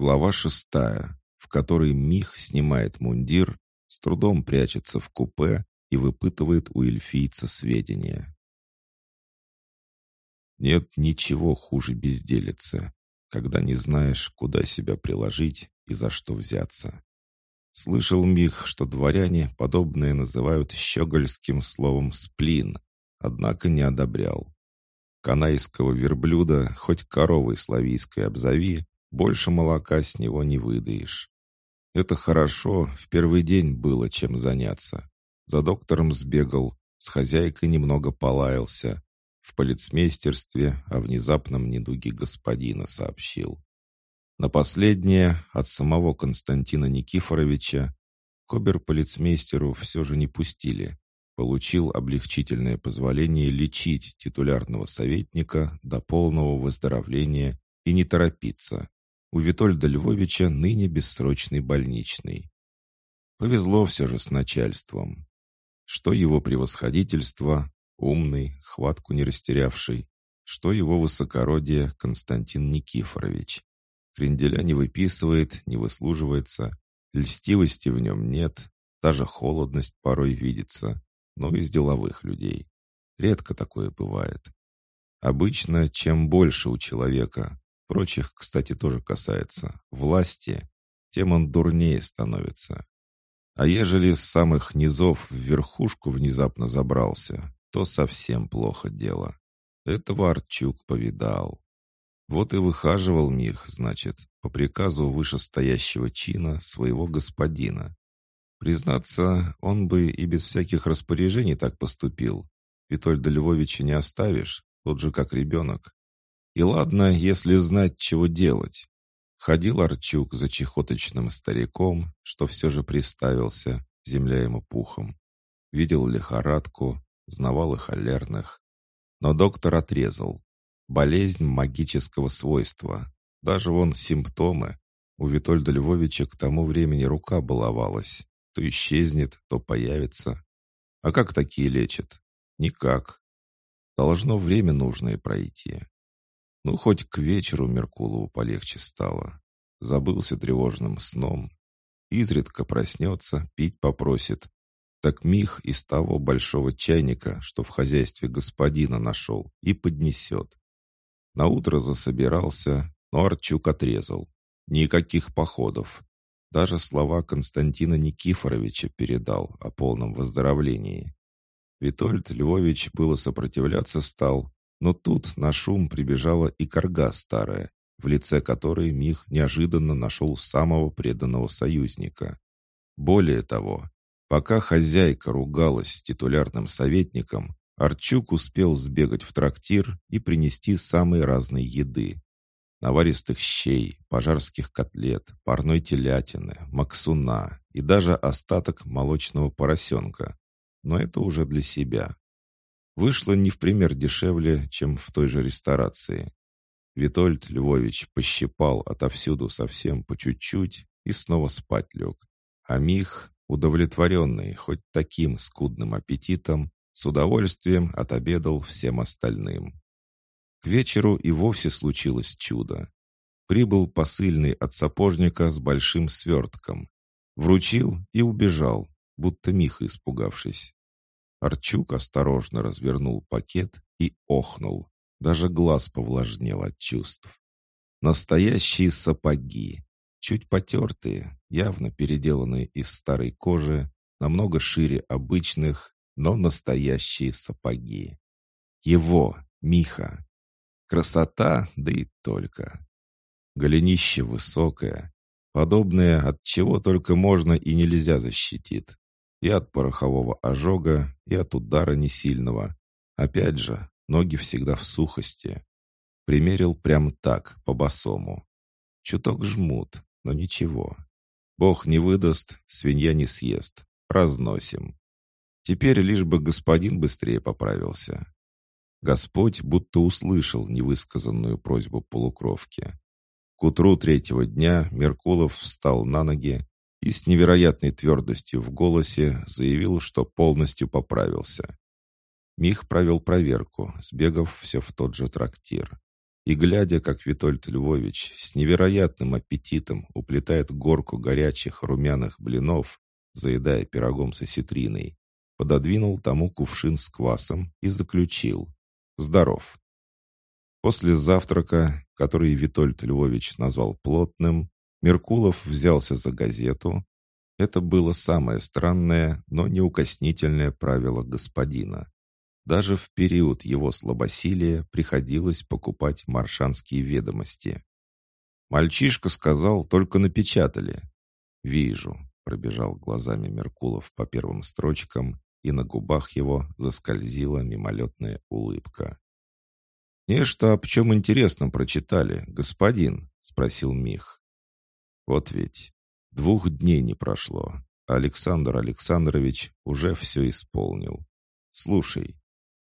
Глава шестая, в которой Мих снимает мундир, с трудом прячется в купе и выпытывает у эльфийца сведения. Нет ничего хуже безделицы, когда не знаешь, куда себя приложить и за что взяться. Слышал Мих, что дворяне подобное называют щегольским словом «сплин», однако не одобрял. Канайского верблюда, хоть коровой славийской обзови, больше молока с него не выдаешь. Это хорошо, в первый день было чем заняться. За доктором сбегал, с хозяйкой немного полаялся, в полицмейстерстве о внезапном недуге господина сообщил. На последнее от самого Константина Никифоровича к оберполицмейстеру все же не пустили. Получил облегчительное позволение лечить титулярного советника до полного выздоровления и не торопиться. У Витольда Львовича ныне бессрочный больничный. Повезло все же с начальством. Что его превосходительство, умный, хватку не растерявший, что его высокородие Константин Никифорович. Кренделя не выписывает, не выслуживается. Льстивости в нем нет, даже холодность порой видится, но из деловых людей. Редко такое бывает. Обычно, чем больше у человека, прочих, кстати, тоже касается, власти, тем он дурнее становится. А ежели с самых низов в верхушку внезапно забрался, то совсем плохо дело. Этого Арчук повидал. Вот и выхаживал Мих, значит, по приказу вышестоящего чина своего господина. Признаться, он бы и без всяких распоряжений так поступил. Витольда Львовича не оставишь, тот же как ребенок. И ладно, если знать, чего делать. Ходил Арчук за чехоточным стариком, что все же приставился, земля ему пухом. Видел лихорадку, знавал и холерных. Но доктор отрезал. Болезнь магического свойства. Даже вон симптомы. У Витольда Львовича к тому времени рука баловалась. То исчезнет, то появится. А как такие лечат? Никак. Должно время нужное пройти. Ну, хоть к вечеру Меркулову полегче стало. Забылся тревожным сном. Изредка проснется, пить попросит. Так Мих из того большого чайника, что в хозяйстве господина нашел, и поднесет. На утро засобирался, но Арчук отрезал. Никаких походов. Даже слова Константина Никифоровича передал о полном выздоровлении. Витольд Львович было сопротивляться стал, но тут на шум прибежала и корга старая, в лице которой Мих неожиданно нашел самого преданного союзника. Более того, пока хозяйка ругалась с титулярным советником, Арчук успел сбегать в трактир и принести самые разные еды. Наваристых щей, пожарских котлет, парной телятины, максуна и даже остаток молочного поросенка. Но это уже для себя. Вышло не в пример дешевле, чем в той же ресторации. Витольд Львович пощипал отовсюду совсем по чуть-чуть и снова спать лег. А Мих, удовлетворенный хоть таким скудным аппетитом, с удовольствием отобедал всем остальным. К вечеру и вовсе случилось чудо. Прибыл посыльный от сапожника с большим свертком. Вручил и убежал, будто Миха испугавшись. Арчук осторожно развернул пакет и охнул. Даже глаз повлажнел от чувств. Настоящие сапоги. Чуть потертые, явно переделанные из старой кожи, намного шире обычных но настоящие сапоги. Его, Миха. Красота, да и только. Голенище высокое, подобное от чего только можно и нельзя защитит. И от порохового ожога, и от удара несильного. Опять же, ноги всегда в сухости. Примерил прям так, по-босому. Чуток жмут, но ничего. Бог не выдаст, свинья не съест. Разносим. Теперь лишь бы господин быстрее поправился. Господь будто услышал невысказанную просьбу полукровки. К утру третьего дня Меркулов встал на ноги и с невероятной твердостью в голосе заявил, что полностью поправился. Мих провел проверку, сбегав все в тот же трактир. И глядя, как Витольд Львович с невероятным аппетитом уплетает горку горячих румяных блинов, заедая пирогом со ситриной, пододвинул тому кувшин с квасом и заключил «Здоров». После завтрака, который Витольд Львович назвал плотным, Меркулов взялся за газету. Это было самое странное, но неукоснительное правило господина. Даже в период его слабосилия приходилось покупать маршанские ведомости. «Мальчишка сказал, только напечатали». «Вижу», — пробежал глазами Меркулов по первым строчкам, и на губах его заскользила мимолетная улыбка. «Нечто, об чем интересно прочитали, господин?» — спросил Мих. «Вот ведь двух дней не прошло. Александр Александрович уже все исполнил. Слушай,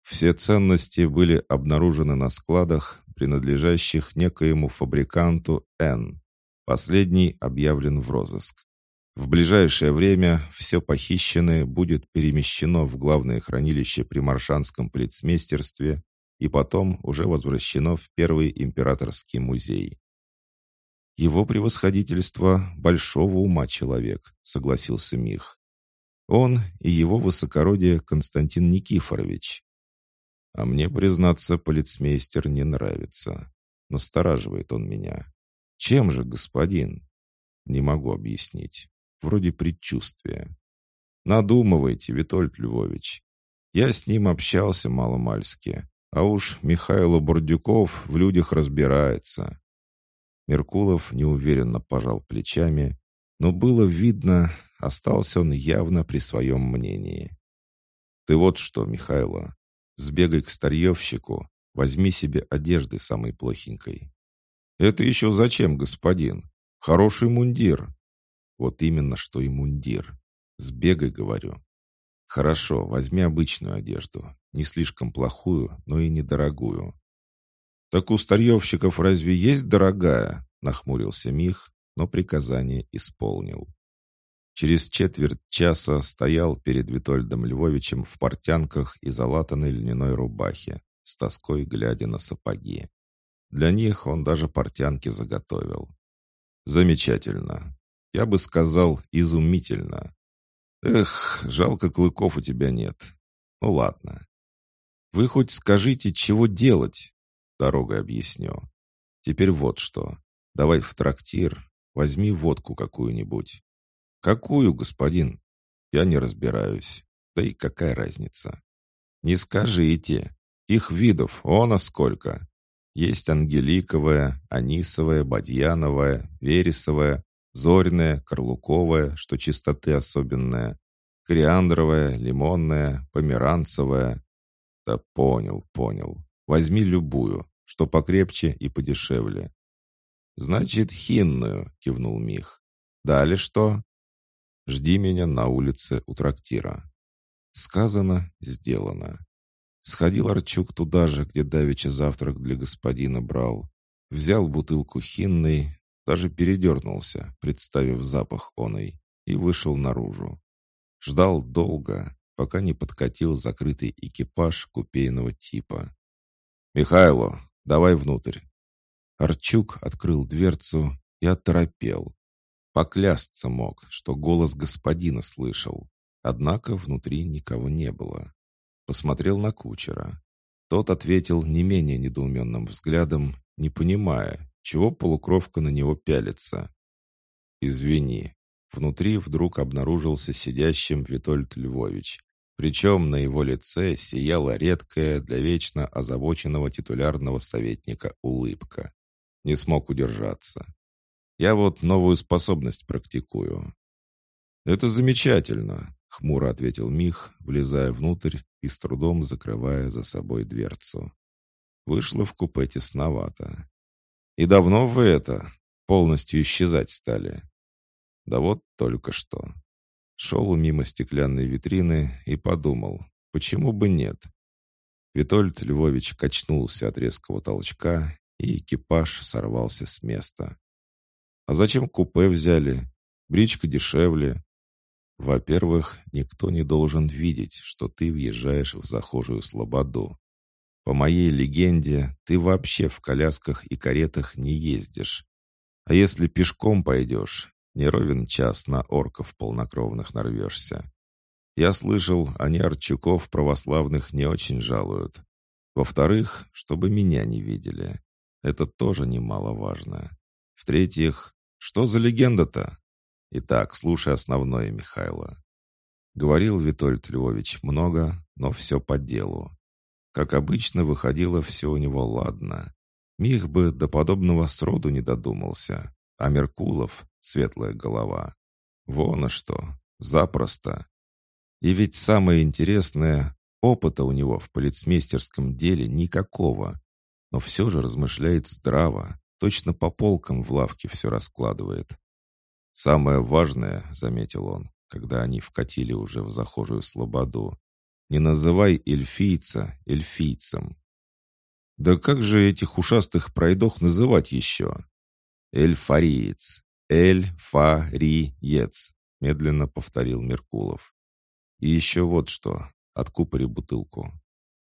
все ценности были обнаружены на складах, принадлежащих некоему фабриканту Н. Последний объявлен в розыск. В ближайшее время все похищенное будет перемещено в главное хранилище при Маршанском полицмейстерстве и потом уже возвращено в Первый императорский музей. «Его превосходительство большого ума человек», — согласился Мих. «Он и его высокородие Константин Никифорович». «А мне, признаться, полицмейстер не нравится. Настораживает он меня. Чем же, господин?» «Не могу объяснить. Вроде предчувствия». «Надумывайте, Витольд Львович. Я с ним общался маломальски. А уж Михайло Бордюков в людях разбирается. Меркулов неуверенно пожал плечами, но было видно, остался он явно при своем мнении. «Ты вот что, Михайло, сбегай к старьевщику, возьми себе одежды самой плохенькой». «Это еще зачем, господин? Хороший мундир». «Вот именно, что и мундир. Сбегай, говорю. Хорошо, возьми обычную одежду. Не слишком плохую, но и недорогую. «Так у старьевщиков разве есть дорогая?» — нахмурился Мих, но приказание исполнил. Через четверть часа стоял перед Витольдом Львовичем в портянках и залатанной льняной рубахе, с тоской глядя на сапоги. Для них он даже портянки заготовил. «Замечательно. Я бы сказал, изумительно. Эх, жалко клыков у тебя нет. Ну ладно. Вы хоть скажите, чего делать? Дорогой объясню. Теперь вот что. Давай в трактир, возьми водку какую-нибудь. Какую, господин? Я не разбираюсь. Да и какая разница? Не скажите. Их видов, он а сколько. Есть ангеликовая, анисовая, бадьяновая, вересовая, Зорьная, карлуковая, что чистоты особенная, кориандровая, лимонная, померанцевая. Да понял, понял. Возьми любую, что покрепче и подешевле. Значит, хинную, кивнул Мих. Далее что? Жди меня на улице у трактира. Сказано, сделано. Сходил Арчук туда же, где давеча завтрак для господина брал. Взял бутылку хинной, даже передернулся, представив запах оной, и вышел наружу. Ждал долго, пока не подкатил закрытый экипаж купейного типа. «Михайло, давай внутрь». Арчук открыл дверцу и оторопел. Поклясться мог, что голос господина слышал, однако внутри никого не было. Посмотрел на кучера. Тот ответил не менее недоуменным взглядом, не понимая, чего полукровка на него пялится? Извини. Внутри вдруг обнаружился сидящим Витольд Львович. Причем на его лице сияла редкая для вечно озабоченного титулярного советника улыбка. Не смог удержаться. Я вот новую способность практикую. Это замечательно, хмуро ответил Мих, влезая внутрь и с трудом закрывая за собой дверцу. Вышло в купе тесновато. И давно вы это, полностью исчезать стали? Да вот только что. Шел мимо стеклянной витрины и подумал, почему бы нет? Витольд Львович качнулся от резкого толчка, и экипаж сорвался с места. «А зачем купе взяли? Бричка дешевле». «Во-первых, никто не должен видеть, что ты въезжаешь в захожую слободу. По моей легенде, ты вообще в колясках и каретах не ездишь. А если пешком пойдешь, не ровен час на орков полнокровных нарвешься. Я слышал, они Арчуков православных не очень жалуют. Во-вторых, чтобы меня не видели. Это тоже немаловажно. В-третьих, что за легенда-то? Итак, слушай основное, Михайло. Говорил Витольд Львович много, но все по делу. Как обычно, выходило все у него ладно. Мих бы до подобного сроду не додумался. А Меркулов — светлая голова. Вон а что, запросто. И ведь самое интересное, опыта у него в полицмейстерском деле никакого. Но все же размышляет здраво, точно по полкам в лавке все раскладывает. «Самое важное», — заметил он, когда они вкатили уже в захожую слободу, «не называй эльфийца эльфийцем». «Да как же этих ушастых пройдох называть еще?» «Эльфариец, эльфариец», — медленно повторил Меркулов. «И еще вот что, откупори бутылку».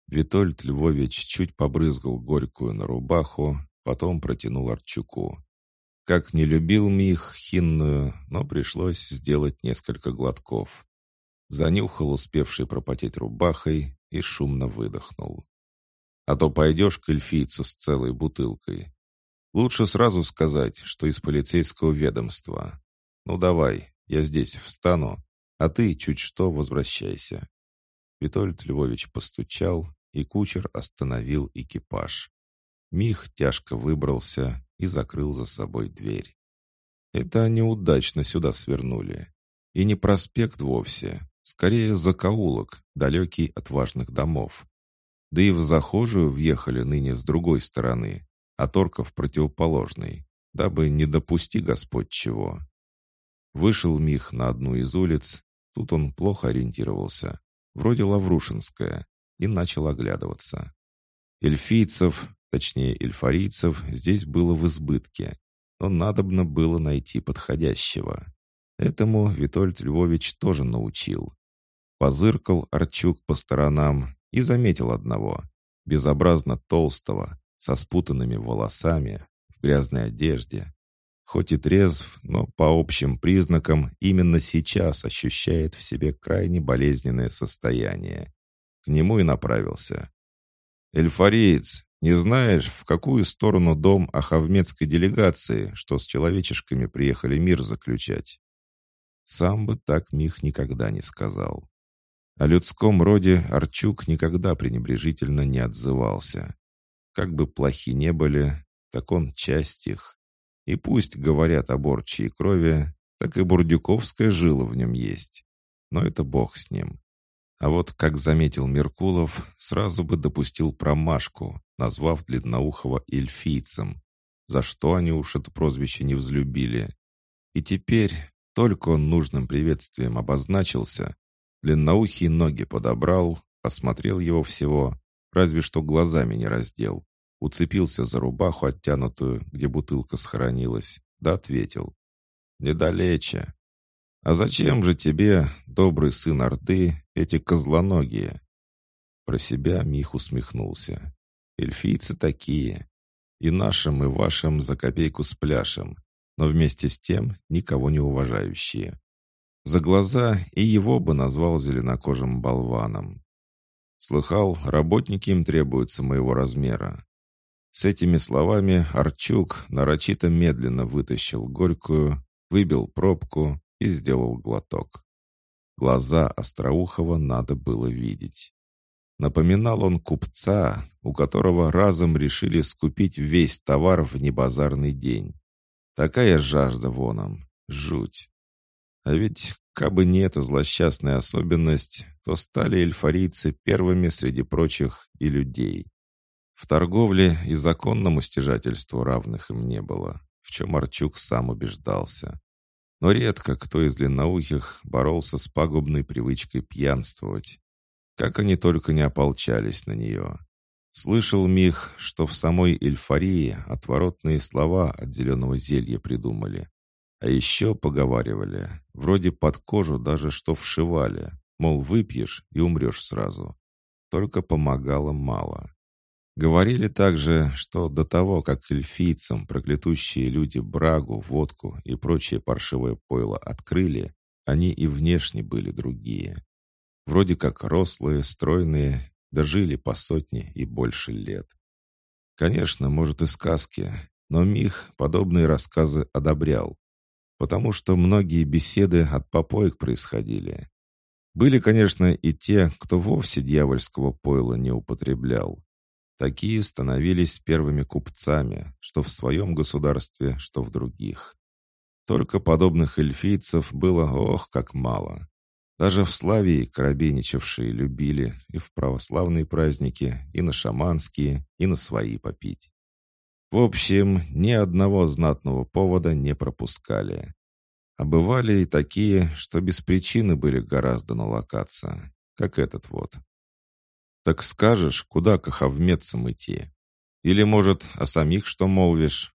Витольд Львович чуть побрызгал горькую на рубаху, потом протянул Арчуку. Как не любил Мих хинную, но пришлось сделать несколько глотков. Занюхал успевший пропотеть рубахой и шумно выдохнул. А то пойдешь к эльфийцу с целой бутылкой. Лучше сразу сказать, что из полицейского ведомства. Ну давай, я здесь встану, а ты чуть что возвращайся. Витольд Львович постучал, и кучер остановил экипаж. Мих тяжко выбрался и закрыл за собой дверь. Это они удачно сюда свернули. И не проспект вовсе, скорее закоулок, далекий от важных домов. Да и в захожую въехали ныне с другой стороны, а торков противоположной, дабы не допусти Господь чего. Вышел Мих на одну из улиц, тут он плохо ориентировался, вроде Лаврушинская, и начал оглядываться. Эльфийцев, точнее эльфарийцев, здесь было в избытке, но надобно было найти подходящего. Этому Витольд Львович тоже научил. Позыркал Арчук по сторонам и заметил одного, безобразно толстого, со спутанными волосами, в грязной одежде. Хоть и трезв, но по общим признакам именно сейчас ощущает в себе крайне болезненное состояние. К нему и направился. «Эльфариец, не знаешь, в какую сторону дом ахавмедской делегации, что с человечешками приехали мир заключать?» Сам бы так Мих никогда не сказал. О людском роде Арчук никогда пренебрежительно не отзывался. Как бы плохи не были, так он часть их. И пусть говорят о борче и крови, так и бурдюковская жила в нем есть. Но это бог с ним. А вот, как заметил Меркулов, сразу бы допустил промашку, назвав Длинноухова эльфийцем, за что они уж это прозвище не взлюбили. И теперь, только он нужным приветствием обозначился, Длинноухий ноги подобрал, осмотрел его всего, разве что глазами не раздел, уцепился за рубаху оттянутую, где бутылка схоронилась, да ответил. «Недалече. «А зачем же тебе, добрый сын Орды, эти козлоногие?» Про себя Мих усмехнулся. «Эльфийцы такие. И нашим, и вашим за копейку с пляшем, но вместе с тем никого не уважающие. За глаза и его бы назвал зеленокожим болваном. Слыхал, работники им требуются моего размера. С этими словами Арчук нарочито медленно вытащил горькую, выбил пробку, и сделал глоток. Глаза Остроухова надо было видеть. Напоминал он купца, у которого разом решили скупить весь товар в небазарный день. Такая жажда воном, жуть. А ведь, кабы не эта злосчастная особенность, то стали эльфарийцы первыми среди прочих и людей. В торговле и законному стяжательству равных им не было, в чем Арчук сам убеждался. Но редко кто из длинноухих боролся с пагубной привычкой пьянствовать. Как они только не ополчались на нее. Слышал Мих, что в самой Эльфарии отворотные слова от зеленого зелья придумали. А еще поговаривали, вроде под кожу даже что вшивали, мол, выпьешь и умрешь сразу. Только помогало мало. Говорили также, что до того, как эльфийцам проклятущие люди брагу, водку и прочее паршивое пойло открыли, они и внешне были другие. Вроде как рослые, стройные, дожили по сотне и больше лет. Конечно, может и сказки, но Мих подобные рассказы одобрял, потому что многие беседы от попоек происходили. Были, конечно, и те, кто вовсе дьявольского пойла не употреблял. Такие становились первыми купцами, что в своем государстве, что в других. Только подобных эльфийцев было ох, как мало. Даже в Славии коробейничавшие любили и в православные праздники, и на шаманские, и на свои попить. В общем, ни одного знатного повода не пропускали. А бывали и такие, что без причины были гораздо налокаться, как этот вот. Так скажешь, куда к охавмецам идти? Или, может, о самих что молвишь?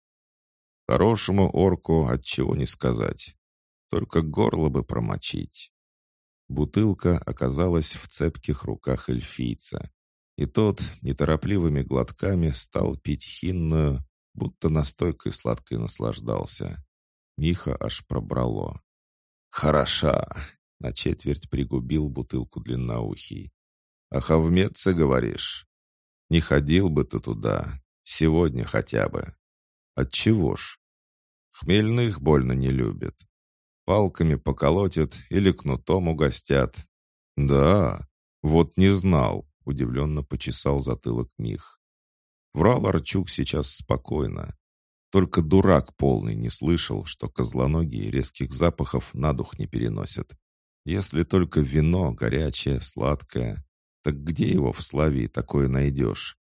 Хорошему орку отчего не сказать. Только горло бы промочить. Бутылка оказалась в цепких руках эльфийца, и тот неторопливыми глотками стал пить хинную, будто настойкой сладкой наслаждался. Миха аж пробрало. «Хороша!» — на четверть пригубил бутылку длинноухий. «А хавмеце, говоришь? Не ходил бы ты туда, сегодня хотя бы. Отчего ж? Хмельных больно не любят. Палками поколотят или кнутом угостят. Да, вот не знал, удивленно почесал затылок Мих. Врал Арчук сейчас спокойно. Только дурак полный не слышал, что козлоногие резких запахов на дух не переносят. Если только вино горячее, сладкое, так где его в Славии такое найдешь?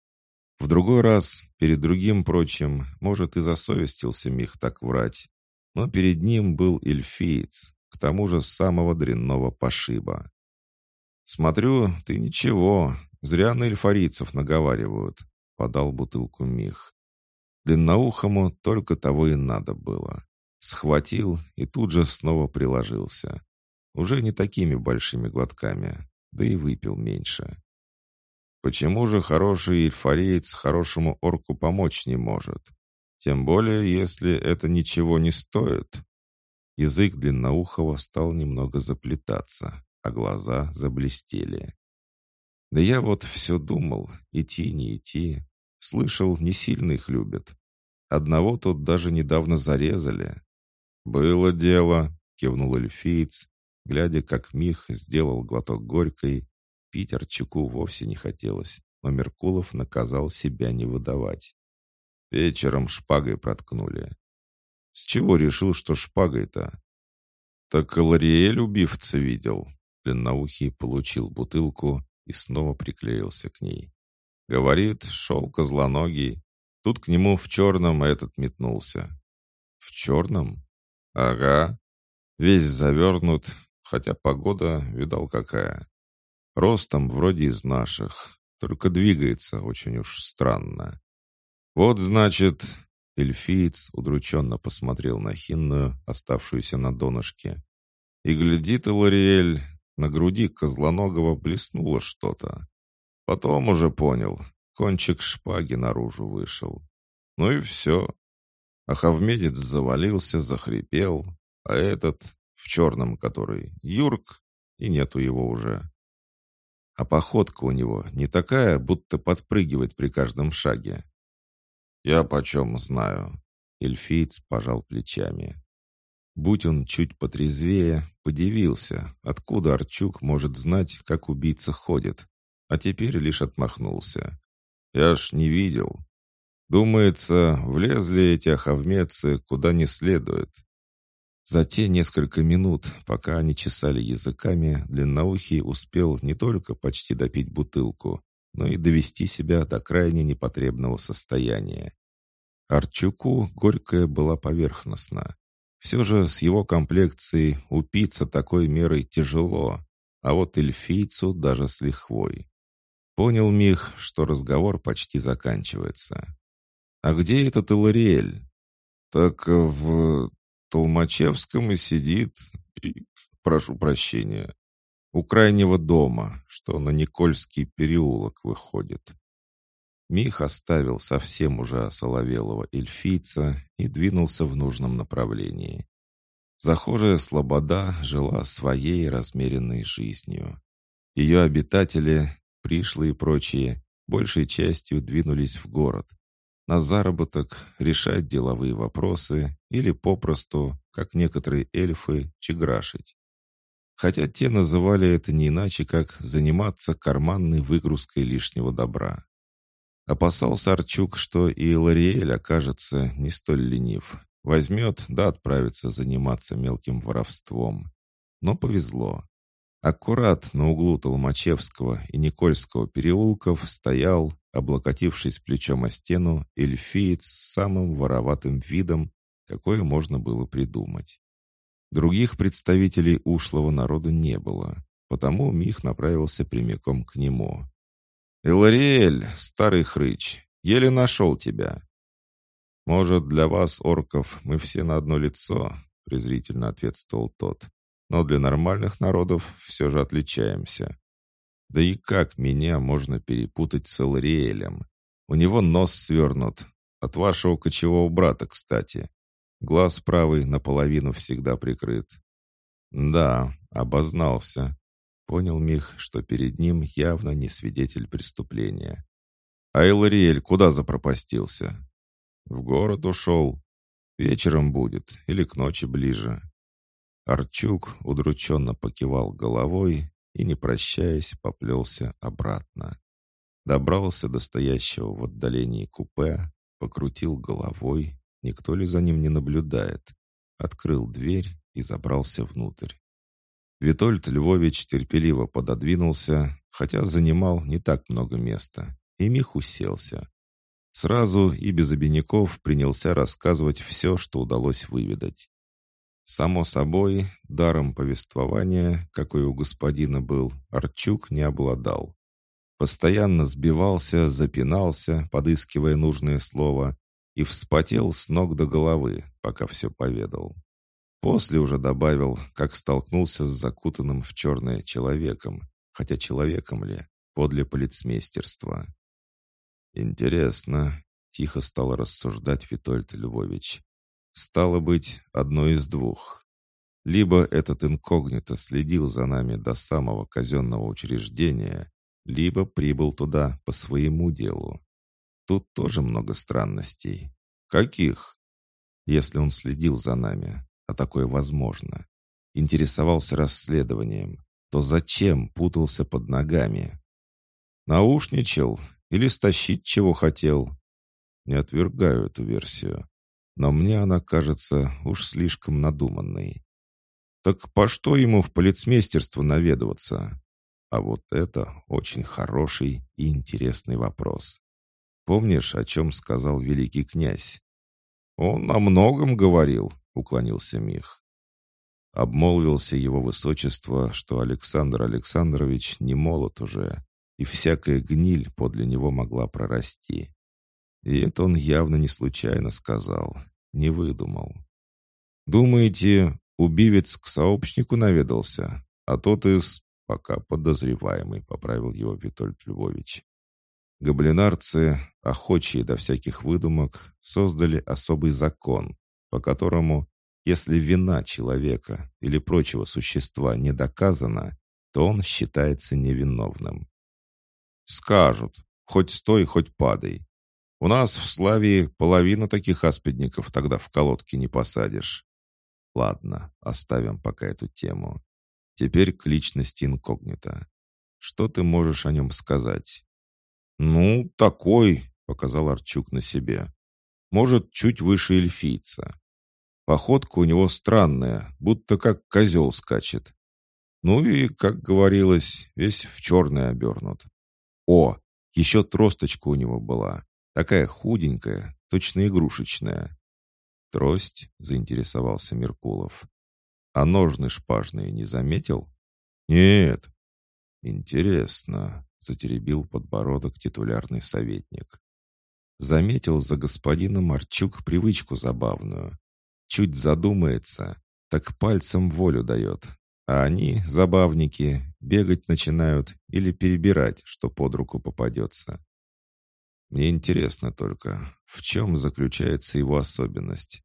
В другой раз, перед другим прочим, может, и засовестился Мих так врать, но перед ним был эльфиец, к тому же самого дрянного пошиба. «Смотрю, ты ничего, зря на эльфарийцев наговаривают», — подал бутылку Мих. Длинноухому только того и надо было. Схватил и тут же снова приложился. Уже не такими большими глотками, да и выпил меньше. Почему же хороший эльфареец хорошему орку помочь не может? Тем более, если это ничего не стоит. Язык длинноухого стал немного заплетаться, а глаза заблестели. Да я вот все думал, идти, не идти. Слышал, не сильно их любят. Одного тут даже недавно зарезали. «Было дело», — кивнул эльфиец, глядя, как Мих сделал глоток горькой. Питер Чеку вовсе не хотелось, но Меркулов наказал себя не выдавать. Вечером шпагой проткнули. С чего решил, что шпагой-то? Так Лариэль убивца видел. Длинноухий получил бутылку и снова приклеился к ней. Говорит, шел козлоногий. Тут к нему в черном этот метнулся. В черном? Ага. Весь завернут, хотя погода, видал какая. Ростом вроде из наших, только двигается очень уж странно. «Вот, значит...» Эльфиец удрученно посмотрел на хинную, оставшуюся на донышке. И глядит Лориэль, на груди козлоногого блеснуло что-то. Потом уже понял, кончик шпаги наружу вышел. Ну и все. Ахавмедец завалился, захрипел, а этот, в черном который, Юрк, и нету его уже. А походка у него не такая, будто подпрыгивает при каждом шаге. «Я почем знаю?» Эльфиец пожал плечами. Будь он чуть потрезвее, подивился, откуда Арчук может знать, как убийца ходит, а теперь лишь отмахнулся. «Я ж не видел. Думается, влезли эти охавмецы куда не следует». За те несколько минут, пока они чесали языками, Длинноухий успел не только почти допить бутылку, но и довести себя до крайне непотребного состояния. Арчуку горькая была поверхностна. Все же с его комплекцией упиться такой мерой тяжело, а вот эльфийцу даже с лихвой. Понял Мих, что разговор почти заканчивается. «А где этот Илариэль?» «Так в Толмачевском и сидит, прошу прощения, у крайнего дома, что на Никольский переулок выходит. Мих оставил совсем уже соловелого эльфийца и двинулся в нужном направлении. Захожая слобода жила своей размеренной жизнью. Ее обитатели, пришлые и прочие, большей частью двинулись в город. На заработок, решать деловые вопросы или попросту, как некоторые эльфы, чеграшить. Хотя те называли это не иначе, как заниматься карманной выгрузкой лишнего добра. Опасался Арчук, что и Лариэль окажется не столь ленив. Возьмет, да отправится заниматься мелким воровством. Но повезло. Аккурат на углу Толмачевского и Никольского переулков стоял, облокотившись плечом о стену, эльфиец с самым вороватым видом, какое можно было придумать. Других представителей ушлого народа не было, потому Мих направился прямиком к нему. «Илариэль, старый хрыч, еле нашел тебя». «Может, для вас, орков, мы все на одно лицо?» презрительно ответствовал тот. «Но для нормальных народов все же отличаемся. Да и как меня можно перепутать с Илариэлем? У него нос свернут. От вашего кочевого брата, кстати. Глаз правый наполовину всегда прикрыт. Да, обознался. Понял Мих, что перед ним явно не свидетель преступления. А Элариэль куда запропастился? В город ушел. Вечером будет или к ночи ближе. Арчук удрученно покивал головой и, не прощаясь, поплелся обратно. Добрался до стоящего в отдалении купе, покрутил головой, никто ли за ним не наблюдает, открыл дверь и забрался внутрь. Витольд Львович терпеливо пододвинулся, хотя занимал не так много места, и Мих уселся. Сразу и без обиняков принялся рассказывать все, что удалось выведать. Само собой, даром повествования, какой у господина был, Арчук не обладал. Постоянно сбивался, запинался, подыскивая нужное слово, и вспотел с ног до головы, пока все поведал. После уже добавил, как столкнулся с закутанным в черное человеком, хотя человеком ли, подле полицмейстерства. «Интересно», — тихо стал рассуждать Витольд Львович. «Стало быть, одно из двух. Либо этот инкогнито следил за нами до самого казенного учреждения, либо прибыл туда по своему делу. Тут тоже много странностей. Каких? Если он следил за нами, а такое возможно, интересовался расследованием, то зачем путался под ногами? Наушничал или стащить чего хотел? Не отвергаю эту версию, но мне она кажется уж слишком надуманной. Так по что ему в полицмейстерство наведываться? А вот это очень хороший и интересный вопрос. Помнишь, о чем сказал великий князь? Он о многом говорил, уклонился Мих. Обмолвился его высочество, что Александр Александрович не молод уже, и всякая гниль подле него могла прорасти. И это он явно не случайно сказал, не выдумал. «Думаете, убивец к сообщнику наведался, а тот из...» «Пока подозреваемый», — поправил его Витольд Львович. Гоблинарцы, охочие до всяких выдумок, создали особый закон, по которому, если вина человека или прочего существа не доказана, то он считается невиновным. Скажут, хоть стой, хоть падай. У нас в Славии половину таких аспидников тогда в колодке не посадишь. Ладно, оставим пока эту тему. Теперь к личности инкогнито. Что ты можешь о нем сказать? «Ну, такой», — показал Арчук на себе. «Может, чуть выше эльфийца. Походка у него странная, будто как козел скачет. Ну и, как говорилось, весь в черное обернут. О, еще тросточка у него была, такая худенькая, точно игрушечная. «Трость?» — заинтересовался Меркулов. «А ножны шпажные не заметил?» «Нет». «Интересно», — затеребил подбородок титулярный советник. Заметил за господином Марчук привычку забавную. Чуть задумается, так пальцем волю дает. А они, забавники, бегать начинают или перебирать, что под руку попадется. Мне интересно только, в чем заключается его особенность?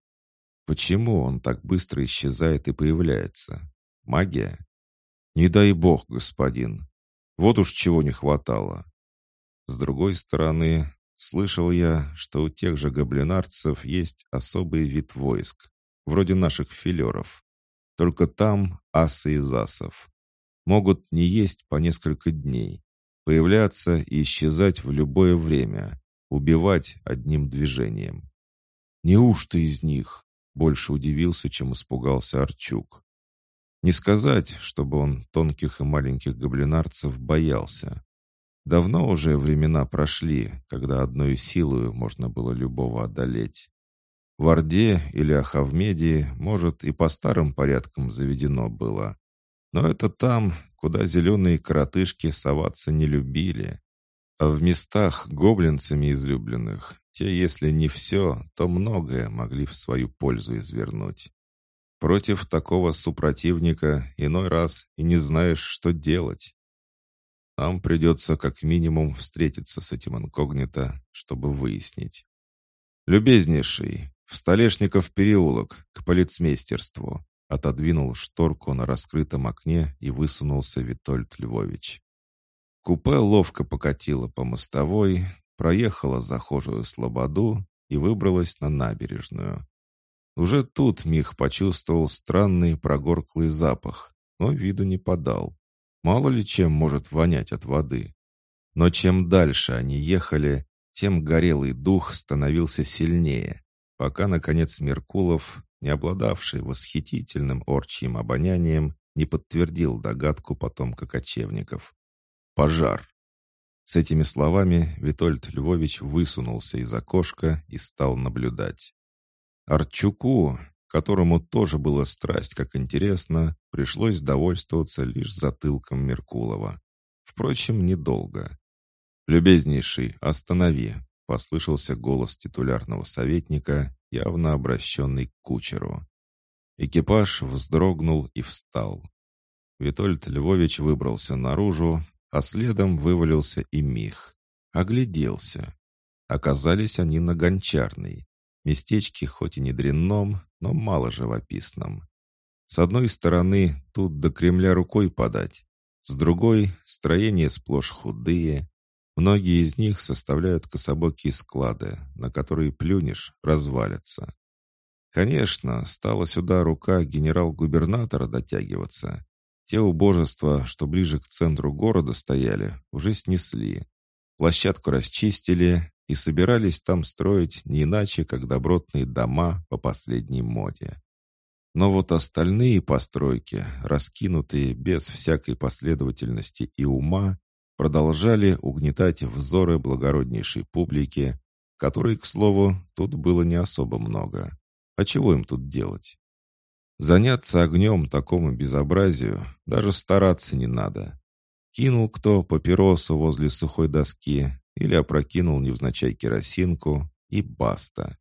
Почему он так быстро исчезает и появляется? Магия? Не дай бог, господин. Вот уж чего не хватало. С другой стороны, слышал я, что у тех же гоблинарцев есть особый вид войск, вроде наших филеров. Только там асы из асов. Могут не есть по несколько дней, появляться и исчезать в любое время, убивать одним движением. «Неужто из них?» — больше удивился, чем испугался Арчук. Не сказать, чтобы он тонких и маленьких гоблинарцев боялся. Давно уже времена прошли, когда одной силой можно было любого одолеть. В Орде или Ахавмедии, может, и по старым порядкам заведено было. Но это там, куда зеленые коротышки соваться не любили. А в местах гоблинцами излюбленных, те, если не все, то многое могли в свою пользу извернуть. Против такого супротивника иной раз и не знаешь, что делать. Нам придется как минимум встретиться с этим инкогнито, чтобы выяснить. «Любезнейший, в Столешников переулок, к полицмейстерству», отодвинул шторку на раскрытом окне и высунулся Витольд Львович. Купе ловко покатило по мостовой, проехала захожую слободу и выбралась на набережную. Уже тут Мих почувствовал странный прогорклый запах, но виду не подал. Мало ли чем может вонять от воды. Но чем дальше они ехали, тем горелый дух становился сильнее, пока, наконец, Меркулов, не обладавший восхитительным орчьим обонянием, не подтвердил догадку потомка кочевников. «Пожар!» С этими словами Витольд Львович высунулся из окошка и стал наблюдать. Арчуку, которому тоже было страсть как интересно, пришлось довольствоваться лишь затылком Меркулова. Впрочем, недолго. «Любезнейший, останови!» — послышался голос титулярного советника, явно обращенный к кучеру. Экипаж вздрогнул и встал. Витольд Львович выбрался наружу, а следом вывалился и Мих. Огляделся. Оказались они на гончарной. Местечке хоть и не дрянном, но мало живописном. С одной стороны, тут до Кремля рукой подать. С другой, строения сплошь худые. Многие из них составляют кособокие склады, на которые плюнешь, развалятся. Конечно, стала сюда рука генерал-губернатора дотягиваться. Те убожества, что ближе к центру города стояли, уже снесли. Площадку расчистили, и собирались там строить не иначе, как добротные дома по последней моде. Но вот остальные постройки, раскинутые без всякой последовательности и ума, продолжали угнетать взоры благороднейшей публики, которой, к слову, тут было не особо много. А чего им тут делать? Заняться огнем такому безобразию даже стараться не надо. Кинул кто папиросу возле сухой доски, или опрокинул невзначай керосинку, и баста.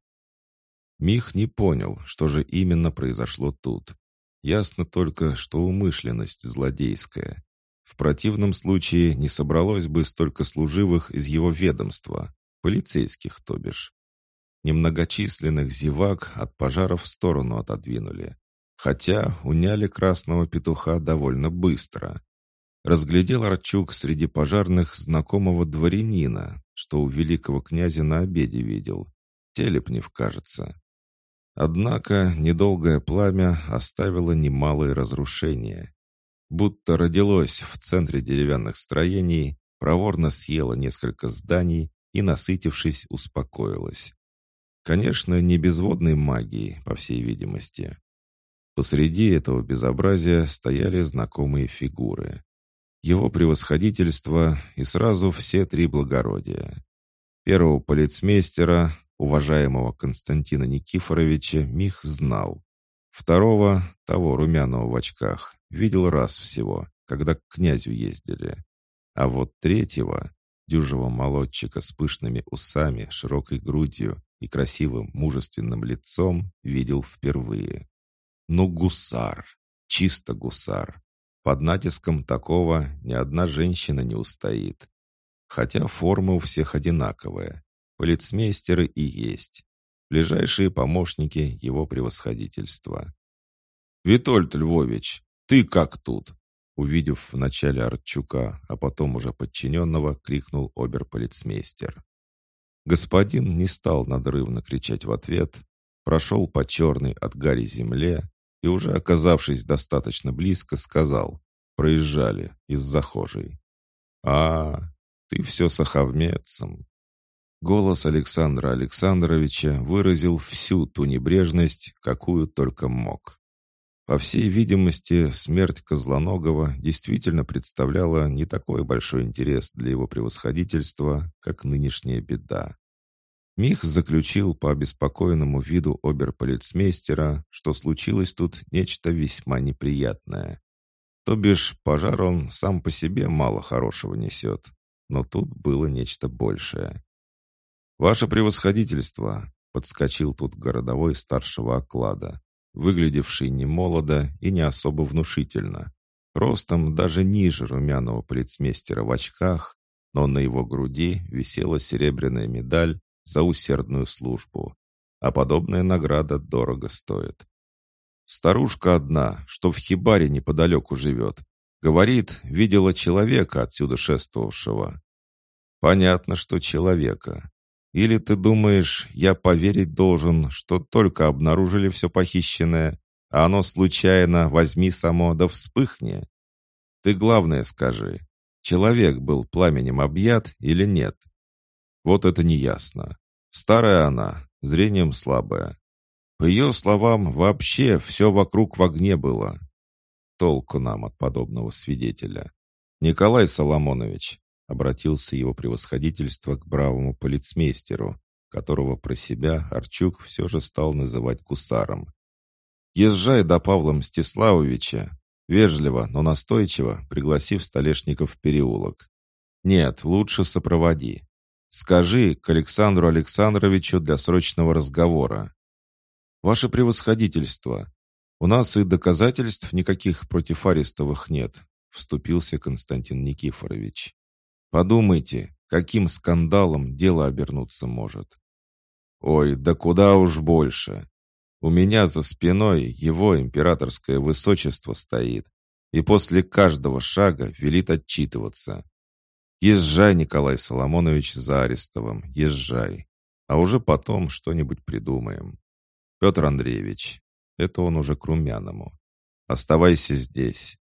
Мих не понял, что же именно произошло тут. Ясно только, что умышленность злодейская. В противном случае не собралось бы столько служивых из его ведомства, полицейских, то бишь. Немногочисленных зевак от пожара в сторону отодвинули. Хотя уняли красного петуха довольно быстро. Разглядел Арчук среди пожарных знакомого дворянина, что у великого князя на обеде видел. Телепнев, кажется. Однако недолгое пламя оставило немалые разрушения. Будто родилось в центре деревянных строений, проворно съело несколько зданий и, насытившись, успокоилось. Конечно, не безводной магией, по всей видимости. Посреди этого безобразия стояли знакомые фигуры его превосходительство и сразу все три благородия. Первого полицмейстера, уважаемого Константина Никифоровича, Мих знал. Второго, того румяного в очках, видел раз всего, когда к князю ездили. А вот третьего, дюжего молодчика с пышными усами, широкой грудью и красивым мужественным лицом, видел впервые. Ну, гусар, чисто гусар. Под натиском такого ни одна женщина не устоит. Хотя форма у всех одинаковая. полицмейстеры и есть. Ближайшие помощники его превосходительства. «Витольд Львович, ты как тут?» Увидев вначале Арчука, а потом уже подчиненного, крикнул оберполицмейстер. Господин не стал надрывно кричать в ответ, прошел по черной от гари земле и, уже оказавшись достаточно близко, сказал «Проезжали из захожей». «А, ты все с охавмецем». Голос Александра Александровича выразил всю ту небрежность, какую только мог. По всей видимости, смерть Козлоногова действительно представляла не такой большой интерес для его превосходительства, как нынешняя беда. Мих заключил по обеспокоенному виду оберполицмейстера, что случилось тут нечто весьма неприятное. То бишь, пожар он сам по себе мало хорошего несет, но тут было нечто большее. «Ваше превосходительство!» — подскочил тут городовой старшего оклада выглядевший не молодо и не особо внушительно. Ростом даже ниже румяного полицмейстера в очках, но на его груди висела серебряная медаль за усердную службу, а подобная награда дорого стоит. Старушка одна, что в хибаре неподалеку живет, говорит, видела человека отсюда шествовавшего. Понятно, что человека. Или ты думаешь, я поверить должен, что только обнаружили все похищенное, а оно случайно возьми само да вспыхни? Ты главное скажи, человек был пламенем объят или нет? Вот это неясно. Старая она, зрением слабая. По ее словам, вообще все вокруг в огне было. Толку нам от подобного свидетеля. Николай Соломонович, Обратился его превосходительство к бравому полицмейстеру, которого про себя Арчук все же стал называть гусаром. «Езжай до Павла Мстиславовича, вежливо, но настойчиво, пригласив Столешников в переулок. Нет, лучше сопроводи. Скажи к Александру Александровичу для срочного разговора. Ваше превосходительство, у нас и доказательств никаких против Арестовых нет», вступился Константин Никифорович. Подумайте, каким скандалом дело обернуться может. Ой, да куда уж больше. У меня за спиной его императорское высочество стоит, и после каждого шага велит отчитываться. Езжай, Николай Соломонович, за Арестовым, езжай. А уже потом что-нибудь придумаем. Петр Андреевич, это он уже к Румяному. Оставайся здесь.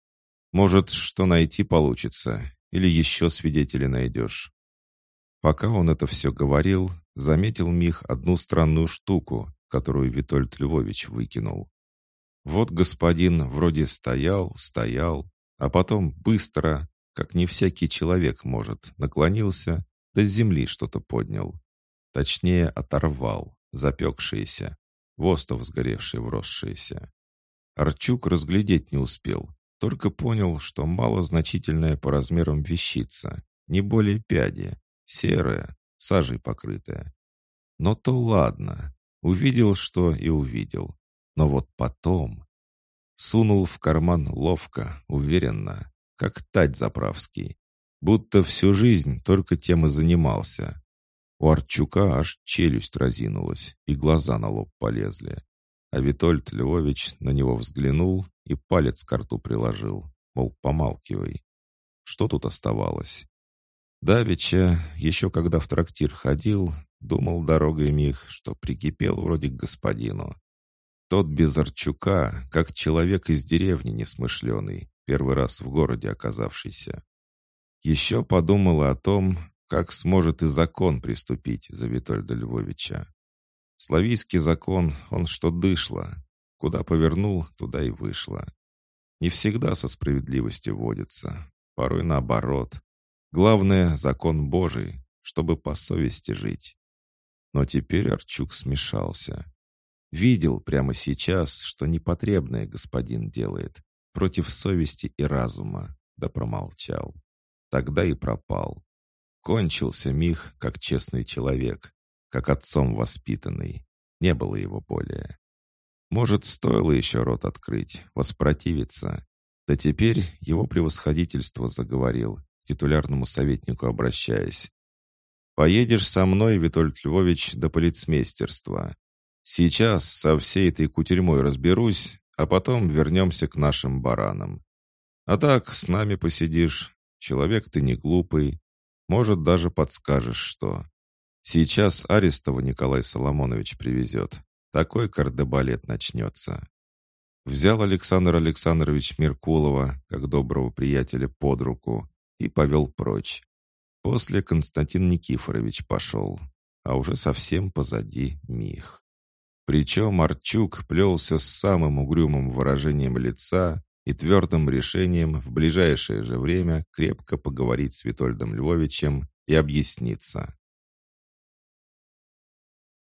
Может, что найти получится, или еще свидетелей найдешь». Пока он это все говорил, заметил Мих одну странную штуку, которую Витольд Львович выкинул. Вот господин вроде стоял, стоял, а потом быстро, как не всякий человек может, наклонился, до земли что-то поднял. Точнее, оторвал, запекшееся, востов сгоревший вросшиеся. Арчук разглядеть не успел, только понял, что малозначительная по размерам вещица, не более пяди, серая, сажей покрытая. Но то ладно, увидел, что и увидел. Но вот потом... Сунул в карман ловко, уверенно, как тать заправский. Будто всю жизнь только тем и занимался. У Арчука аж челюсть разинулась, и глаза на лоб полезли. А Витольд Львович на него взглянул и палец к рту приложил, мол, помалкивай. Что тут оставалось? Давича, еще когда в трактир ходил, думал дорогой Мих, что прикипел вроде к господину. Тот без Арчука, как человек из деревни несмышленый, первый раз в городе оказавшийся. Еще подумала о том, как сможет и закон приступить за Витольда Львовича. Славийский закон, он что дышло. Куда повернул, туда и вышло. Не всегда со справедливостью водится. Порой наоборот. Главное — закон Божий, чтобы по совести жить. Но теперь Арчук смешался. Видел прямо сейчас, что непотребное господин делает, против совести и разума, да промолчал. Тогда и пропал. Кончился Мих, как честный человек, как отцом воспитанный. Не было его более. Может, стоило еще рот открыть, воспротивиться. Да теперь его превосходительство заговорил, к титулярному советнику обращаясь. Поедешь со мной, Витольд Львович, до полицмейстерства. Сейчас со всей этой кутерьмой разберусь, а потом вернемся к нашим баранам. А так, с нами посидишь. Человек ты не глупый. Может, даже подскажешь, что. Сейчас Арестова Николай Соломонович привезет. Такой кардебалет начнется. Взял Александр Александрович Меркулова, как доброго приятеля, под руку и повел прочь. После Константин Никифорович пошел, а уже совсем позади Мих. Причем Арчук плелся с самым угрюмым выражением лица и твердым решением в ближайшее же время крепко поговорить с Витольдом Львовичем и объясниться.